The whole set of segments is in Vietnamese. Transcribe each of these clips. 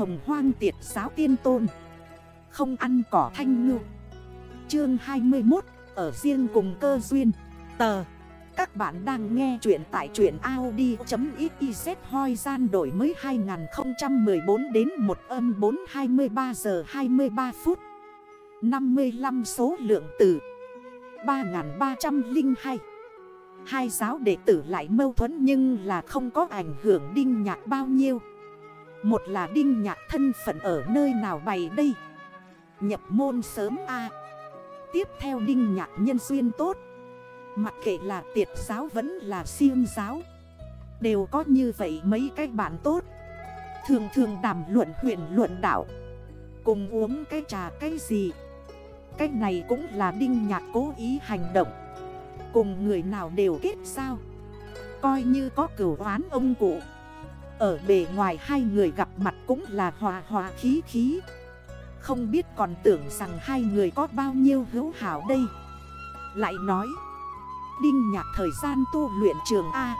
hồng hoang tiệt giáo tiên tôn. Không ăn cỏ thanh ngư. Chương 21 Ở riêng cùng cơ duyên. Tờ. Các bạn đang nghe chuyện tại chuyện Audi.xyz hoi gian đổi mới 2014 đến 1 âm 4 23 giờ 23 phút. 55 số lượng từ 3302 Hai giáo đệ tử lại mâu thuẫn nhưng là không có ảnh hưởng đinh nhạc bao nhiêu. Một là đinh nhạc thân phận ở nơi nào bày đây? Nhập môn sớm A. Tiếp theo đinh nhạc nhân duyên tốt. Mặc kệ là tiệt giáo vẫn là siêng giáo. Đều có như vậy mấy cái bạn tốt. Thường thường đàm luận huyện luận đạo. Cùng uống cái trà cái gì? Cái này cũng là đinh nhạc cố ý hành động. Cùng người nào đều kết sao Coi như có cửu oán ông cụ. Ở bề ngoài hai người gặp mặt cũng là hòa hòa khí khí. Không biết còn tưởng rằng hai người có bao nhiêu hữu hảo đây. Lại nói, Đinh nhạc thời gian tu luyện trường A,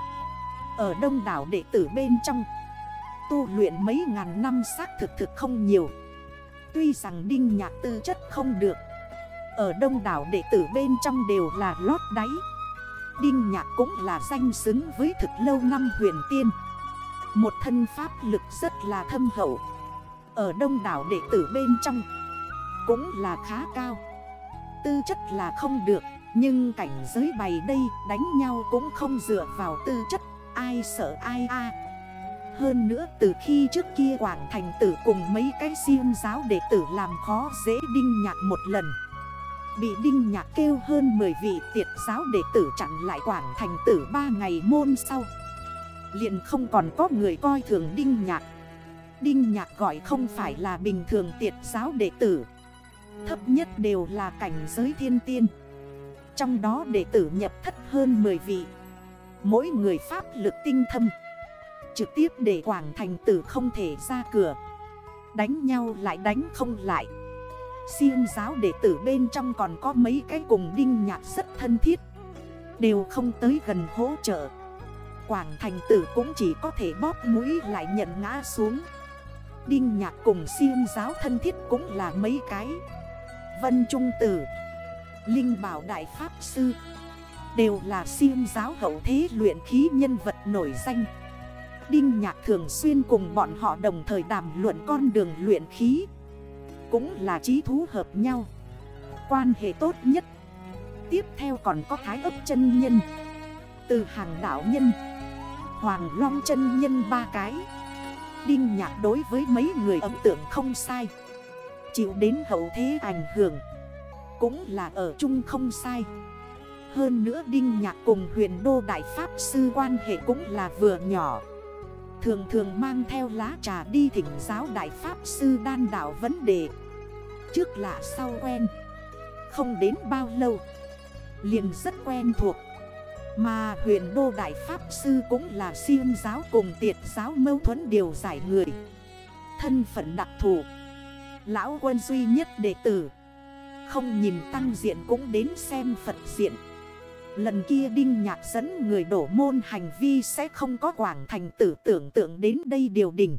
Ở đông đảo đệ tử bên trong, Tu luyện mấy ngàn năm xác thực thực không nhiều. Tuy rằng đinh nhạc tư chất không được, ở đông đảo đệ tử bên trong đều là lót đáy. Đinh Nhạc cũng là danh xứng với thực lâu năm huyền tiên. Một thân pháp lực rất là thâm hậu. Ở đông đảo đệ tử bên trong Cũng là khá cao. Tư chất là không được, Nhưng cảnh giới bày đây đánh nhau cũng không dựa vào tư chất, Ai sợ ai a. Hơn nữa từ khi trước kia Quảng Thành tử cùng mấy cái siêu giáo đệ tử làm khó dễ Đinh Nhạc một lần. Bị Đinh Nhạc kêu hơn 10 vị tiệt giáo đệ tử chặn lại Quảng Thành tử 3 ngày môn sau liền không còn có người coi thường Đinh Nhạc. Đinh Nhạc gọi không phải là bình thường tiệt giáo đệ tử. Thấp nhất đều là cảnh giới thiên tiên. Trong đó đệ tử nhập thất hơn 10 vị. Mỗi người pháp lực tinh thâm. Trực tiếp để Quảng Thành tử không thể ra cửa. Đánh nhau lại đánh không lại. Siêu giáo đệ tử bên trong còn có mấy cái cùng đinh nhạc rất thân thiết. Đều không tới gần hỗ trợ. Quảng thành tử cũng chỉ có thể bóp mũi lại nhận ngã xuống. Đinh nhạc cùng siêu giáo thân thiết cũng là mấy cái. Vân Trung Tử, Linh Bảo Đại Pháp Sư Đều là siêu giáo hậu thế luyện khí nhân vật nổi danh. Đinh Nhạc thường xuyên cùng bọn họ đồng thời đàm luận con đường luyện khí, cũng là trí thú hợp nhau. Quan hệ tốt nhất. Tiếp theo còn có thái ấp chân nhân. Từ hàng đảo nhân Hoàng long chân nhân ba cái. Đinh nhạc đối với mấy người ấn tượng không sai. Chịu đến hậu thế ảnh hưởng. Cũng là ở chung không sai. Hơn nữa Đinh Nhạc cùng huyền đô đại pháp sư quan hệ cũng là vừa nhỏ. Thường thường mang theo lá trà đi thỉnh giáo đại pháp sư đan đảo vấn đề. Trước lạ sau quen. Không đến bao lâu, liền rất quen thuộc. Mà huyền đô đại pháp sư cũng là siêu giáo cùng tiệt giáo mâu thuẫn điều giải người. Thân phận đặc thù. Lão quân duy nhất đệ tử. Không nhìn tăng diện cũng đến xem Phật diện. Lần kia Đinh Nhạc dẫn người đổ môn hành vi sẽ không có quảng thành tử tưởng tượng đến đây điều đình.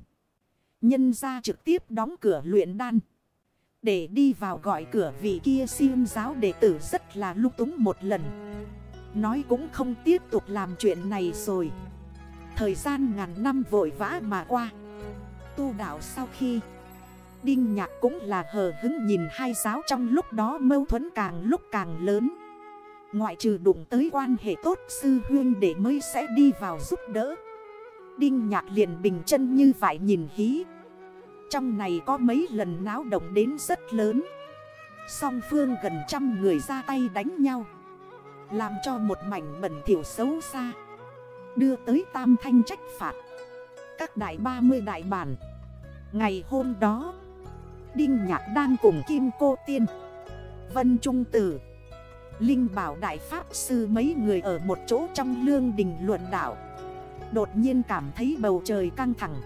Nhân ra trực tiếp đóng cửa luyện đan. Để đi vào gọi cửa vị kia siêu giáo đệ tử rất là lúc túng một lần. Nói cũng không tiếp tục làm chuyện này rồi. Thời gian ngàn năm vội vã mà qua. Tu đạo sau khi, Đinh nhạc cũng là hờ hứng nhìn hai giáo trong lúc đó mâu thuẫn càng lúc càng lớn. Ngoại trừ đụng tới quan hệ tốt, sư huyên để mới sẽ đi vào giúp đỡ. Đinh nhạc liền bình chân như vậy nhìn hí. Trong này có mấy lần náo động đến rất lớn. Song phương gần trăm người ra tay đánh nhau. Làm cho một mảnh bẩn thiểu xấu xa. Đưa tới tam thanh trách phạt. Các đại 30 đại bản. Ngày hôm đó, Đinh Nhạc đang cùng Kim Cô Tiên, Vân Trung Tử, Linh Bảo Đại Pháp Sư mấy người ở một chỗ trong lương đình luận đảo Đột nhiên cảm thấy bầu trời căng thẳng.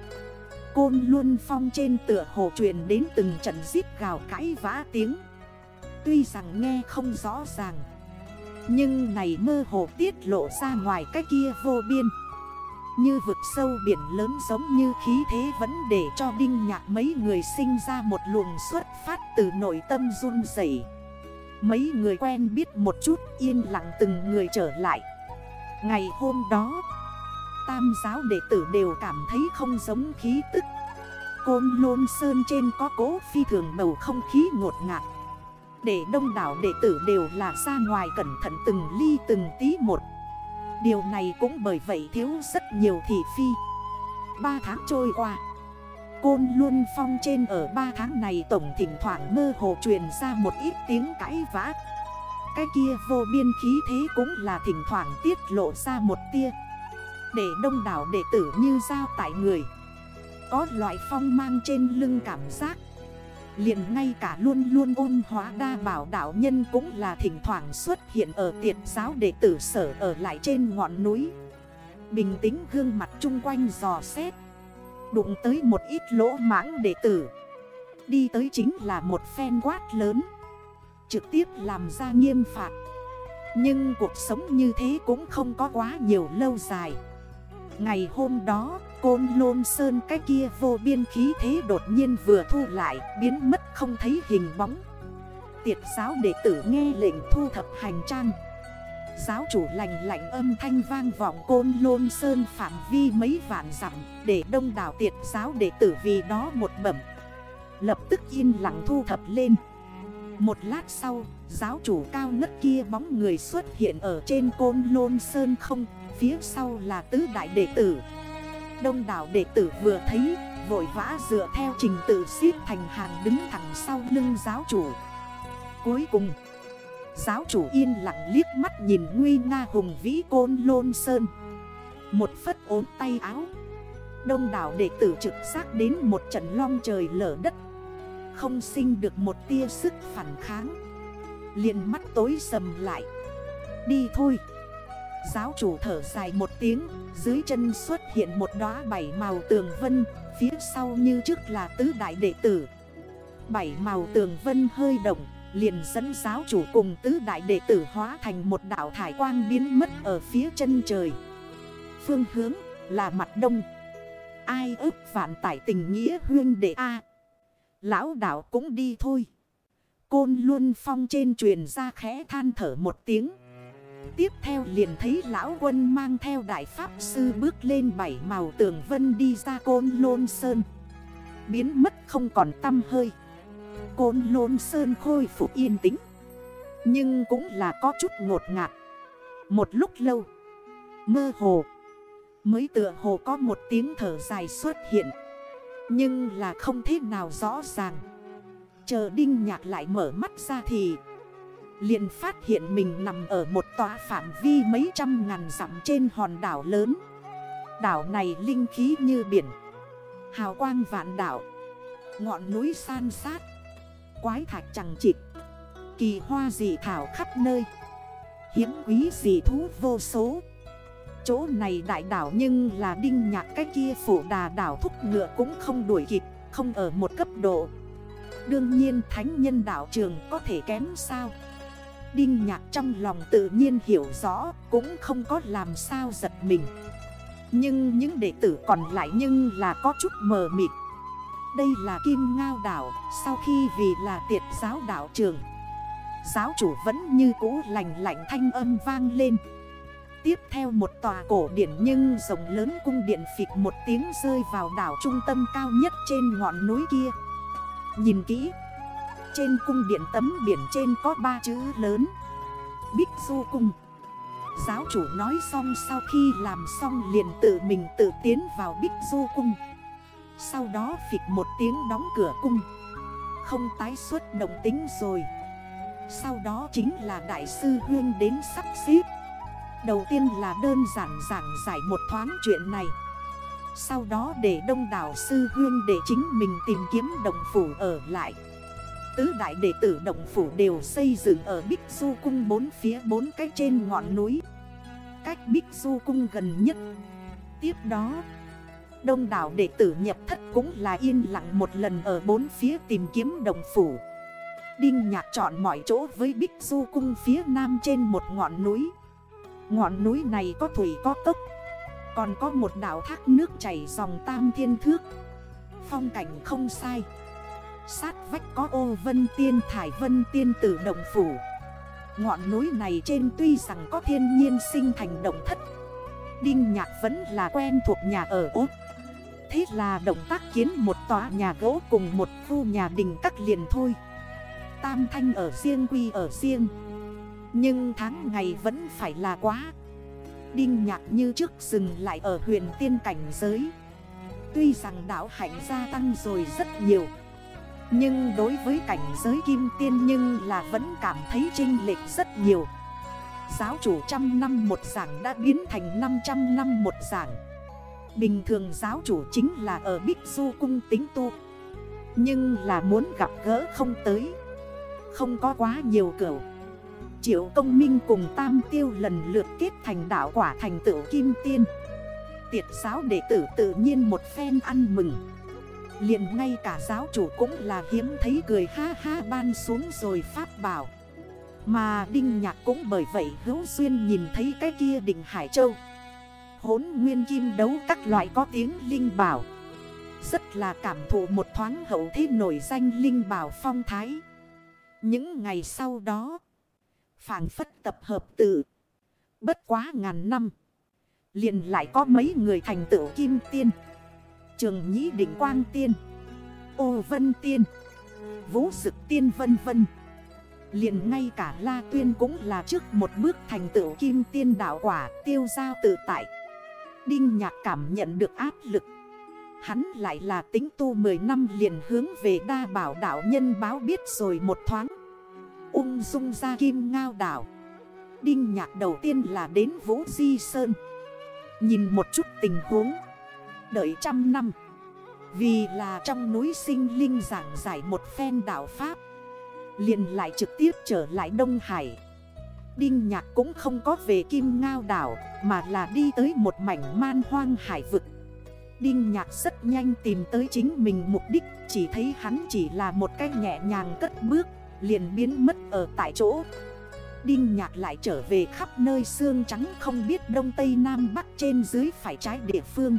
Côn luôn phong trên tựa hồ truyền đến từng trận giết gào cãi vã tiếng. Tuy rằng nghe không rõ ràng nhưng này mơ hồ tiết lộ ra ngoài cái kia vô biên. Như vực sâu biển lớn giống như khí thế vẫn để cho đinh nhạc mấy người sinh ra một luồng xuất phát từ nội tâm run dậy Mấy người quen biết một chút, yên lặng từng người trở lại. Ngày hôm đó, Tam giáo đệ tử đều cảm thấy không giống khí tức. Côn lôn sơn trên có cố phi thường bầu không khí ngột ngạt. Để đông đảo đệ tử đều là ra ngoài cẩn thận từng ly từng tí một. Điều này cũng bởi vậy thiếu rất nhiều thị phi. Ba tháng trôi qua. Côn luân phong trên ở ba tháng này tổng thỉnh thoảng mơ hồ truyền ra một ít tiếng cãi vã. Cái kia vô biên khí thế cũng là thỉnh thoảng tiết lộ ra một tia. Để đông đảo đệ tử như giao tại người. Có loại phong mang trên lưng cảm giác liền ngay cả luôn luôn ôn hóa đa bảo đạo nhân cũng là thỉnh thoảng xuất hiện ở tiệt giáo đệ tử sở ở lại trên ngọn núi. Bình tĩnh gương mặt chung quanh dò xét. Đụng tới một ít lỗ mãng đệ tử. Đi tới chính là một phen quát lớn. Trực tiếp làm ra nghiêm phạt. Nhưng cuộc sống như thế cũng không có quá nhiều lâu dài. Ngày hôm đó Côn lôn sơn cái kia vô biên khí thế đột nhiên vừa thu lại Biến mất không thấy hình bóng. Tiệt giáo đệ tử nghe lệnh thu thập hành trang. Giáo chủ lành lạnh âm thanh vang vọng côn lôn sơn phạm vi mấy vạn dặm Để đông đảo tiệt giáo đệ tử vì đó một bẩm. Lập tức yên lặng thu thập lên. Một lát sau, giáo chủ cao ngất kia bóng người xuất hiện ở trên côn lôn sơn không Phía sau là tứ đại đệ tử. Đông đảo đệ tử vừa thấy, Vội vã dựa theo trình tự xếp thành hàng đứng thẳng sau lưng giáo chủ. Cuối cùng, Giáo chủ yên lặng liếc mắt nhìn nguy nga hùng vĩ côn lôn sơn. Một phất ốm tay áo. Đông đảo đệ tử trực xác đến một trận long trời lở đất. Không sinh được một tia sức phản kháng. Liền mắt tối sầm lại. Đi thôi. Giáo chủ thở dài một tiếng, Dưới chân xuất hiện một đóa bảy màu tường vân, Phía sau như trước là tứ đại đệ tử. Bảy màu tường vân hơi động, Liền dẫn giáo chủ cùng tứ đại đệ tử hóa thành một đảo thải quang biến mất ở phía chân trời. Phương hướng là mặt đông. Ai ức vạn tải tình nghĩa huyên đệ A. Lão đảo cũng đi thôi. Côn luôn phong trên truyền ra khẽ than thở một tiếng. Tiếp theo liền thấy lão quân mang theo đại pháp sư bước lên bảy màu tường vân đi ra côn lôn sơn. Biến mất không còn tâm hơi. Côn lôn sơn khôi phục yên tĩnh. Nhưng cũng là có chút ngột ngạt. Một lúc lâu, Mơ hồ, Mới tựa hồ có một tiếng thở dài xuất hiện. Nhưng là không thế nào rõ ràng. Chờ đinh nhạc lại mở mắt ra thì liền phát hiện mình nằm ở một tòa phạm vi mấy trăm ngàn dặm trên hòn đảo lớn. Đảo này linh khí như biển, Hào quang vạn đảo, Ngọn núi san sát, Quái thạch chẳng chịt, Kỳ hoa dị thảo khắp nơi, Hiếm quý dị thú vô số. Chỗ này đại đảo nhưng là đinh nhạc cái kia phủ đà đảo thúc ngựa cũng không đuổi kịp, Không ở một cấp độ. Đương nhiên thánh nhân đảo trường có thể kém sao? Đinh nhạc trong lòng tự nhiên hiểu rõ, Cũng không có làm sao giật mình. Nhưng những đệ tử còn lại nhưng là có chút mờ mịt. Đây là Kim Ngao đảo, Sau khi vì là tiệt giáo đảo trường, Giáo chủ vẫn như cũ lành lạnh thanh âm vang lên. Tiếp theo một tòa cổ điển nhưng rộng lớn cung điện phịch một tiếng rơi vào đảo trung tâm cao nhất trên ngọn núi kia. Nhìn kỹ trên cung điện tấm biển trên có ba chữ lớn. Bích Du Cung. Giáo chủ nói xong sau khi làm xong liền tự mình tự tiến vào Bích Du Cung. Sau đó phịch một tiếng đóng cửa cung. Không tái xuất động tính rồi. Sau đó chính là Đại sư Huyên đến sắp xếp. Đầu tiên là đơn giản giảng giải một thoáng chuyện này. Sau đó để đông đảo sư huyên để chính mình tìm kiếm đồng phủ ở lại. Tứ đại đệ tử động phủ đều xây dựng ở Bích Du Cung bốn phía bốn cái trên ngọn núi. Cách Bích Du Cung gần nhất. Tiếp đó, Đông đảo đệ tử nhập thất cũng là yên lặng một lần ở bốn phía tìm kiếm đồng phủ. Đinh nhạc chọn mọi chỗ với Bích Du Cung phía nam trên một ngọn núi. Ngọn núi này có thủy, có tốc Còn có một đảo thác nước chảy dòng tam thiên thước. Phong cảnh không sai. Sát vách có ô vân tiên, thải vân tiên tử động phủ. Ngọn núi này trên tuy rằng có thiên nhiên sinh thành động thất, Đinh Nhạc vẫn là quen thuộc nhà ở ốt Thế là động tác kiến một tòa nhà gỗ cùng một khu nhà đình cắt liền thôi. Tam thanh ở riêng quy ở riêng. Nhưng tháng ngày vẫn phải là quá. Đinh nhạc như trước dừng lại ở huyền tiên cảnh giới. Tuy rằng đảo hạnh gia tăng rồi rất nhiều nhưng đối với cảnh giới kim tiên nhưng là vẫn cảm thấy trinh lệch rất nhiều. Giáo chủ trăm năm một giảng đã biến thành 500 năm một giảng. Bình thường giáo chủ chính là ở Bích Du cung tính tu. Nhưng là muốn gặp gỡ không tới. Không có quá nhiều cửu Triệu công minh cùng tam tiêu lần lượt kết thành đảo quả thành tựu kim tiên. Tiệt giáo đệ tử tự nhiên một phen ăn mừng liền ngay cả giáo chủ cũng là hiếm thấy cười ha ha ban xuống rồi pháp bảo. Mà Đinh Nhạc cũng bởi vậy hữu duyên nhìn thấy cái kia đỉnh Hải Châu. Hốn nguyên kim đấu các loại có tiếng linh bảo. Rất là cảm thụ một thoáng hậu thế nổi danh linh bảo phong thái. Những ngày sau đó phản phất tập hợp tự. Bất quá ngàn năm, liền lại có mấy người thành tựu kim tiên. Trường nhĩ Định quang tiên, Ô vân tiên, Vũ sực tiên vân vân. Liền ngay cả La Tuyên cũng là trước một bước thành tựu kim tiên đạo quả, tiêu giao tự tại. Đinh nhạc cảm nhận được áp lực. Hắn lại là tính tu 10 năm liền hướng về đa bảo đạo nhân báo biết rồi một thoáng. Ung dung ra kim ngao đảo Đinh nhạc đầu tiên là đến Vũ Di Sơn. Nhìn một chút tình huống. Đợi trăm năm. Vì là trong núi sinh linh giảng giải một phen đạo Pháp, liền lại trực tiếp trở lại Đông Hải. Đinh Nhạc cũng không có về Kim Ngao đảo, Mà là đi tới một mảnh man hoang hải vực. Đinh Nhạc rất nhanh tìm tới chính mình mục đích, Chỉ thấy hắn chỉ là một cái nhẹ nhàng cất bước, Liền biến mất ở tại chỗ. Đinh Nhạc lại trở về khắp nơi xương trắng Không biết đông tây nam bắc trên dưới phải trái địa phương.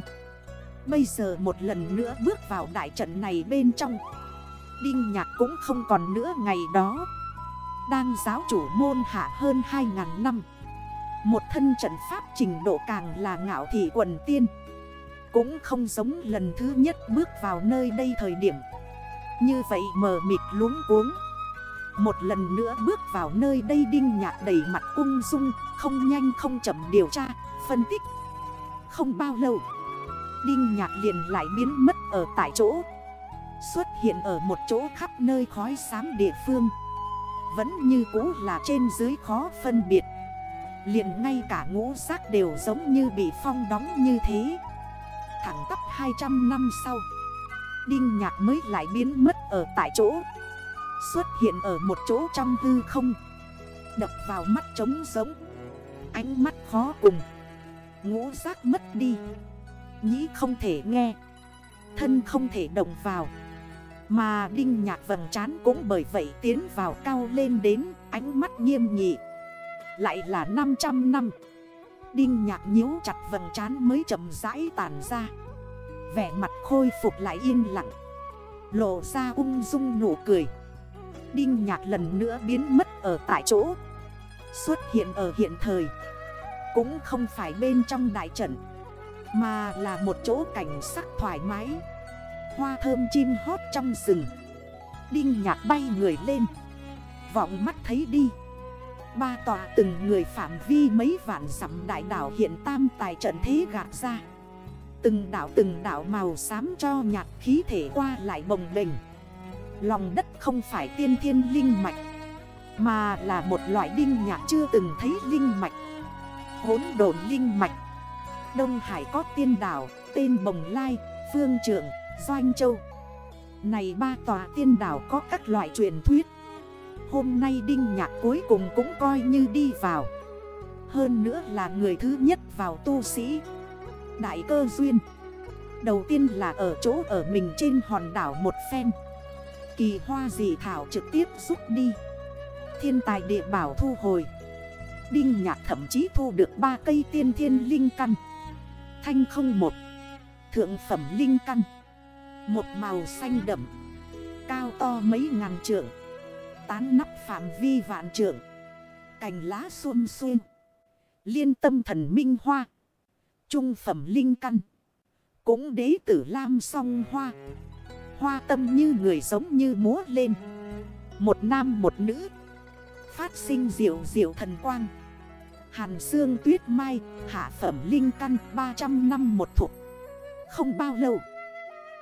Bây giờ một lần nữa bước vào đại trận này bên trong. Đinh Nhạc cũng không còn nữa ngày đó. Đang giáo chủ môn hạ hơn 2.000 năm. Một thân trận pháp trình độ càng là ngạo thị quần tiên. Cũng không giống lần thứ nhất bước vào nơi đây thời điểm. Như vậy mờ mịt luống cuống. Một lần nữa bước vào nơi đây đinh nhạc đầy mặt ung dung Không nhanh không chậm điều tra, phân tích. Không bao lâu Đinh nhạc liền lại biến mất ở tại chỗ. Xuất hiện ở một chỗ khắp nơi khói xám địa phương. Vẫn như cũ là trên dưới khó phân biệt. Liền ngay cả ngũ giác đều giống như bị phong đóng như thế. Thẳng tắp 200 năm sau, Đinh nhạc mới lại biến mất ở tại chỗ. Xuất hiện ở một chỗ trong hư không. Đập vào mắt trống giống. Ánh mắt khó cùng. Ngũ giác mất đi. Nhĩ không thể nghe, Thân không thể động vào. Mà Đinh Nhạc vầng trán cũng bởi vậy tiến vào cao lên đến ánh mắt nghiêm nghị. Lại là 500 năm, Đinh Nhạc nhíu chặt vầng trán mới chậm rãi tàn ra. Vẻ mặt khôi phục lại yên lặng, Lộ ra ung dung nụ cười. Đinh Nhạc lần nữa biến mất ở tại chỗ, Xuất hiện ở hiện thời. Cũng không phải bên trong đại trận. Mà là một chỗ cảnh sắc thoải mái. Hoa thơm chim hót trong rừng. Đinh nhạc bay người lên. Vọng mắt thấy đi. Ba tòa từng người phạm vi mấy vạn dặm đại đảo hiện tam tài trận thế gạt ra. Từng đảo từng đảo màu xám cho nhạt khí thể qua lại bồng bềnh. Lòng đất không phải tiên thiên linh mạch, Mà là một loại đinh nhạc chưa từng thấy linh mạch. Hốn đồn linh mạch. Đông Hải có tiên đảo Tên Bồng Lai, Phương Trường Doanh Châu. Này ba tòa tiên đảo có các loại truyền thuyết. Hôm nay Đinh Nhạc cuối cùng cũng coi như đi vào. Hơn nữa là người thứ nhất vào tu sĩ. Đại cơ duyên. Đầu tiên là ở chỗ ở mình trên hòn đảo một phen. Kỳ hoa dị thảo trực tiếp rút đi. Thiên tài địa bảo thu hồi. Đinh Nhạc thậm chí thu được ba cây tiên thiên linh căn thanh không một. Thượng phẩm linh căn. Một màu xanh đậm. Cao to mấy ngàn trượng. Tán nắp phạm vi vạn trượng. Cành lá xuôn xuôn Liên tâm thần minh hoa. Trung phẩm linh căn. Cũng đế tử lam song hoa. Hoa tâm như người giống như múa lên. Một nam một nữ. Phát sinh diệu diệu thần quang. Hàn xương tuyết mai, Hạ phẩm linh căn 300 năm một thuộc. Không bao lâu,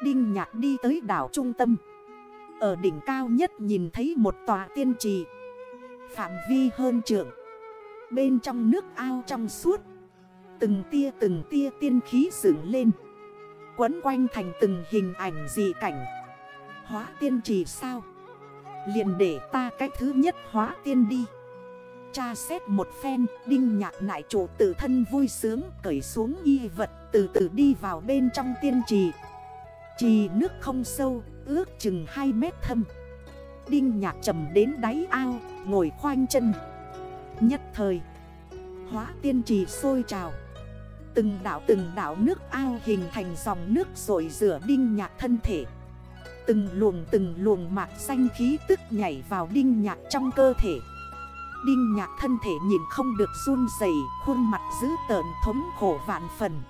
Đinh nhạc đi tới đảo trung tâm. Ở đỉnh cao nhất nhìn thấy một tòa tiên trì, Phạm vi hơn trượng. Bên trong nước ao trong suốt, Từng tia từng tia tiên khí dựng lên, Quấn quanh thành từng hình ảnh dị cảnh. Hóa tiên trì sao? Liền để ta cách thứ nhất hóa tiên đi. Cha xét một phen, Đinh nhạc nại chủ tự thân vui sướng Cởi xuống y vật, Từ từ đi vào bên trong tiên trì. Trì nước không sâu, Ước chừng 2 mét thâm. Đinh nhạc trầm đến đáy ao, Ngồi khoanh chân. Nhất thời, Hóa tiên trì sôi trào. Từng đảo từng đảo nước ao hình thành dòng nước rồi rửa đinh nhạc thân thể. Từng luồng từng luồng mạc xanh khí tức nhảy vào đinh nhạc trong cơ thể. Đinh nhạc thân thể nhìn không được run dày Khuôn mặt dữ tợn thống khổ vạn phần.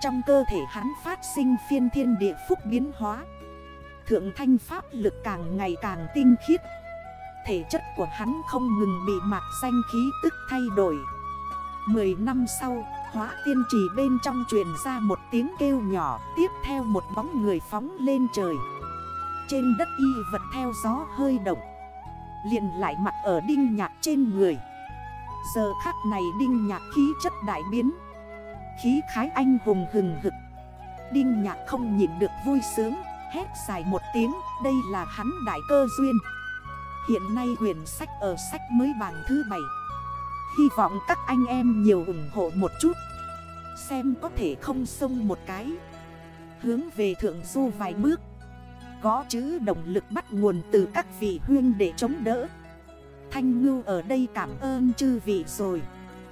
Trong cơ thể hắn phát sinh phiên thiên địa phúc biến hóa. Thượng thanh pháp lực càng ngày càng tinh khiết. Thể chất của hắn không ngừng bị mạc xanh khí tức thay đổi. Mười năm sau, hóa tiên trì bên trong truyền ra một tiếng kêu nhỏ Tiếp theo một bóng người phóng lên trời. Trên đất y vật theo gió hơi động liền lại mặt ở đinh nhạc trên người. Giờ khắc này đinh nhạc khí chất đại biến. Khí khái anh hùng hừng hực. Đinh nhạc không nhìn được vui sướng, Hét dài một tiếng, Đây là hắn đại cơ duyên. Hiện nay huyền sách ở sách mới bảng thứ 7 Hy vọng các anh em nhiều ủng hộ một chút. Xem có thể không sông một cái. Hướng về thượng du vài bước. Có chữ động lực bắt nguồn từ các vị huyên để chống đỡ. Thanh ngưu ở đây cảm ơn chư vị rồi.